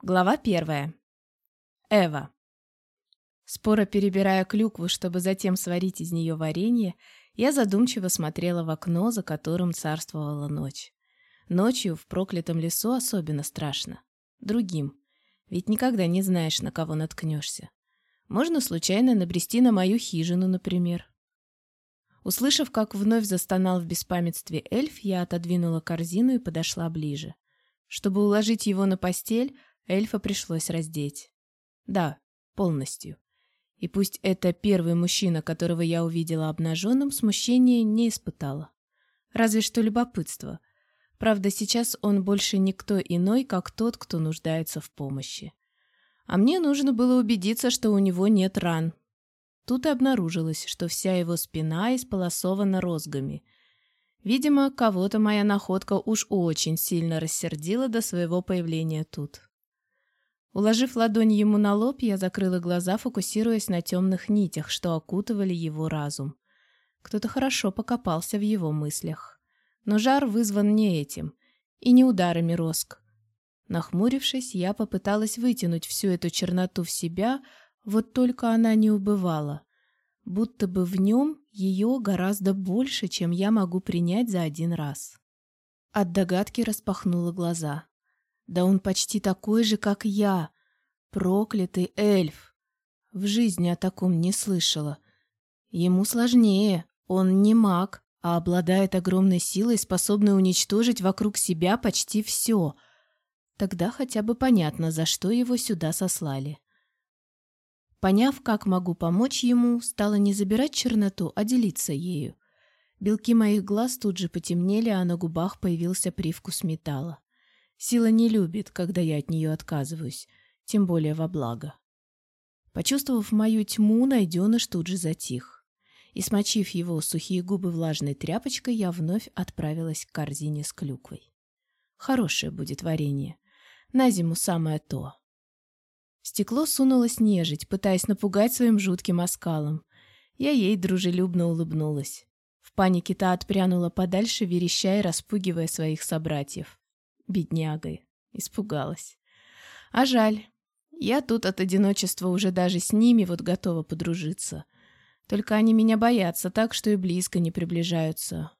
Глава первая. Эва. Споро перебирая клюкву, чтобы затем сварить из нее варенье, я задумчиво смотрела в окно, за которым царствовала ночь. Ночью в проклятом лесу особенно страшно. Другим. Ведь никогда не знаешь, на кого наткнешься. Можно случайно набрести на мою хижину, например. Услышав, как вновь застонал в беспамятстве эльф, я отодвинула корзину и подошла ближе. Чтобы уложить его на постель, эльфа пришлось раздеть. Да, полностью. И пусть это первый мужчина, которого я увидела обнаженным, смущения не испытала. Разве что любопытство. Правда, сейчас он больше никто иной, как тот, кто нуждается в помощи. А мне нужно было убедиться, что у него нет ран. Тут и обнаружилось, что вся его спина исполосована розгами. Видимо, кого-то моя находка уж очень сильно рассердила до своего появления тут. Уложив ладонь ему на лоб, я закрыла глаза, фокусируясь на темных нитях, что окутывали его разум. Кто-то хорошо покопался в его мыслях. Но жар вызван не этим, и не ударами роск. Нахмурившись, я попыталась вытянуть всю эту черноту в себя, вот только она не убывала. Будто бы в нем ее гораздо больше, чем я могу принять за один раз. От догадки распахнула глаза. Да он почти такой же, как я. Проклятый эльф. В жизни о таком не слышала. Ему сложнее. Он не маг, а обладает огромной силой, способной уничтожить вокруг себя почти все. Тогда хотя бы понятно, за что его сюда сослали. Поняв, как могу помочь ему, стала не забирать черноту, а делиться ею. Белки моих глаз тут же потемнели, а на губах появился привкус металла. Сила не любит, когда я от нее отказываюсь, тем более во благо. Почувствовав мою тьму, найденыш тут же затих. И, смочив его сухие губы влажной тряпочкой, я вновь отправилась к корзине с клюквой. Хорошее будет варенье. На зиму самое то. В стекло сунулась нежить, пытаясь напугать своим жутким оскалом. Я ей дружелюбно улыбнулась. В панике та отпрянула подальше, верещая и распугивая своих собратьев беднягой. Испугалась. А жаль. Я тут от одиночества уже даже с ними вот готова подружиться. Только они меня боятся так, что и близко не приближаются.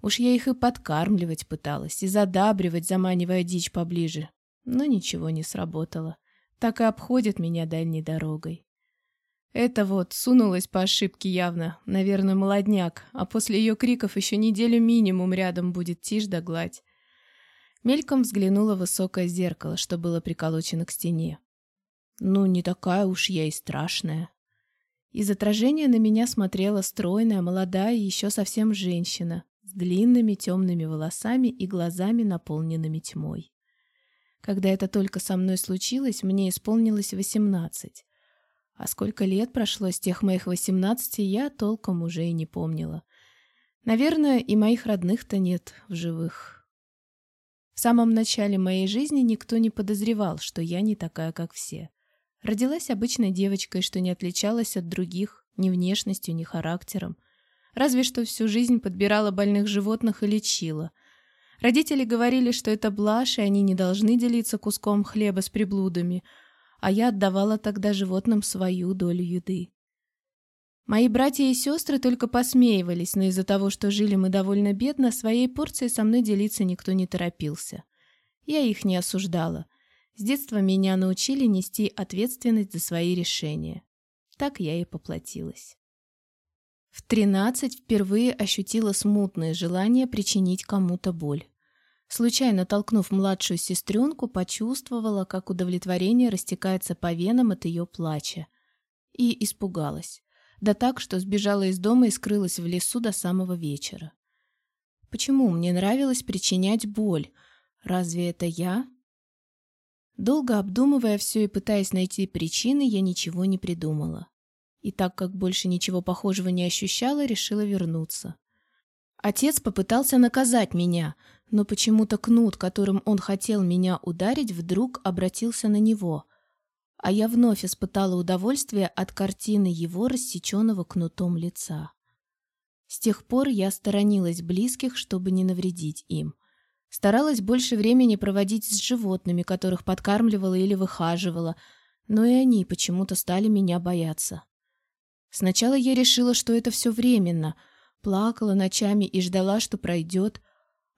Уж я их и подкармливать пыталась, и задабривать, заманивая дичь поближе. Но ничего не сработало. Так и обходят меня дальней дорогой. Это вот сунулась по ошибке явно, наверное, молодняк, а после ее криков еще неделю минимум рядом будет тишь да гладь. Мельком взглянула высокое зеркало, что было приколочено к стене. Ну, не такая уж я и страшная. Из отражения на меня смотрела стройная, молодая и еще совсем женщина с длинными темными волосами и глазами, наполненными тьмой. Когда это только со мной случилось, мне исполнилось восемнадцать. А сколько лет прошло с тех моих восемнадцати, я толком уже и не помнила. Наверное, и моих родных-то нет в живых. В самом начале моей жизни никто не подозревал, что я не такая, как все. Родилась обычной девочкой, что не отличалась от других ни внешностью, ни характером. Разве что всю жизнь подбирала больных животных и лечила. Родители говорили, что это блажь, и они не должны делиться куском хлеба с приблудами, а я отдавала тогда животным свою долю еды. Мои братья и сестры только посмеивались, но из-за того, что жили мы довольно бедно, своей порцией со мной делиться никто не торопился. Я их не осуждала. С детства меня научили нести ответственность за свои решения. Так я и поплатилась. В тринадцать впервые ощутила смутное желание причинить кому-то боль. Случайно толкнув младшую сестренку, почувствовала, как удовлетворение растекается по венам от ее плача. И испугалась. Да так, что сбежала из дома и скрылась в лесу до самого вечера. Почему мне нравилось причинять боль? Разве это я? Долго обдумывая все и пытаясь найти причины, я ничего не придумала. И так как больше ничего похожего не ощущала, решила вернуться. Отец попытался наказать меня, но почему-то кнут, которым он хотел меня ударить, вдруг обратился на него а я вновь испытала удовольствие от картины его рассеченного кнутом лица. С тех пор я сторонилась близких, чтобы не навредить им. Старалась больше времени проводить с животными, которых подкармливала или выхаживала, но и они почему-то стали меня бояться. Сначала я решила, что это все временно, плакала ночами и ждала, что пройдет,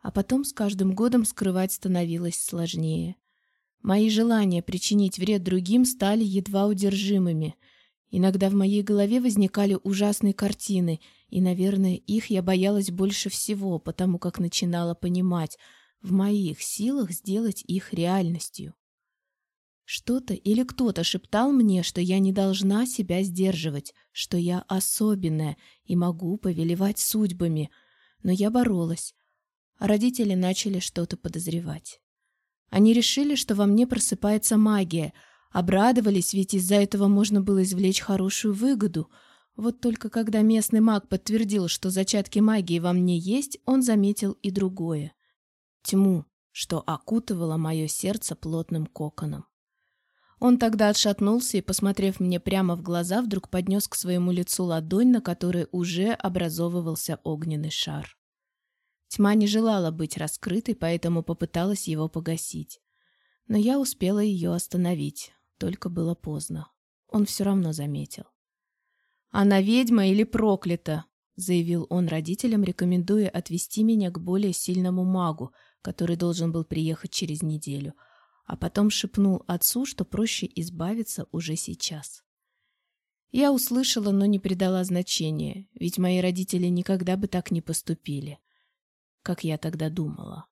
а потом с каждым годом скрывать становилось сложнее. Мои желания причинить вред другим стали едва удержимыми. Иногда в моей голове возникали ужасные картины, и, наверное, их я боялась больше всего, потому как начинала понимать, в моих силах сделать их реальностью. Что-то или кто-то шептал мне, что я не должна себя сдерживать, что я особенная и могу повелевать судьбами. Но я боролась. Родители начали что-то подозревать. Они решили, что во мне просыпается магия, обрадовались, ведь из-за этого можно было извлечь хорошую выгоду. Вот только когда местный маг подтвердил, что зачатки магии во мне есть, он заметил и другое. Тьму, что окутывало мое сердце плотным коконом. Он тогда отшатнулся и, посмотрев мне прямо в глаза, вдруг поднес к своему лицу ладонь, на которой уже образовывался огненный шар. Тьма не желала быть раскрытой, поэтому попыталась его погасить. Но я успела ее остановить, только было поздно. Он все равно заметил. «Она ведьма или проклята?» — заявил он родителям, рекомендуя отвести меня к более сильному магу, который должен был приехать через неделю — а потом шепнул отцу, что проще избавиться уже сейчас. Я услышала, но не придала значения, ведь мои родители никогда бы так не поступили, как я тогда думала.